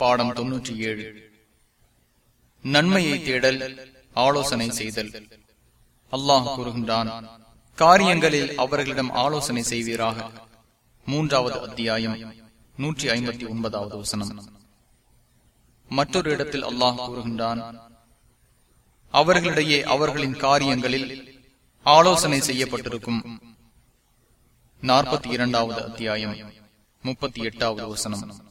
பாடம் தொன்னூற்றி ஏழு நன்மையை தேடல் ஆலோசனை செய்தல். அல்லாஹ் கூறுகின்றான் காரியங்களில் அவர்களிடம் ஆலோசனை செய்வீராக. மூன்றாவது அத்தியாயம் நூற்றி ஐம்பத்தி ஒன்பதாவது வசனம். மற்றொரு இடத்தில் அல்லாஹ் கூறுகின்றான் அவர்களிடையே அவர்களின் காரியங்களில் ஆலோசனை செய்யப்பட்டிருக்கும். நாற்பத்தி இரண்டாவது அத்தியாயம் முப்பத்தி எட்டாவது வசனம்.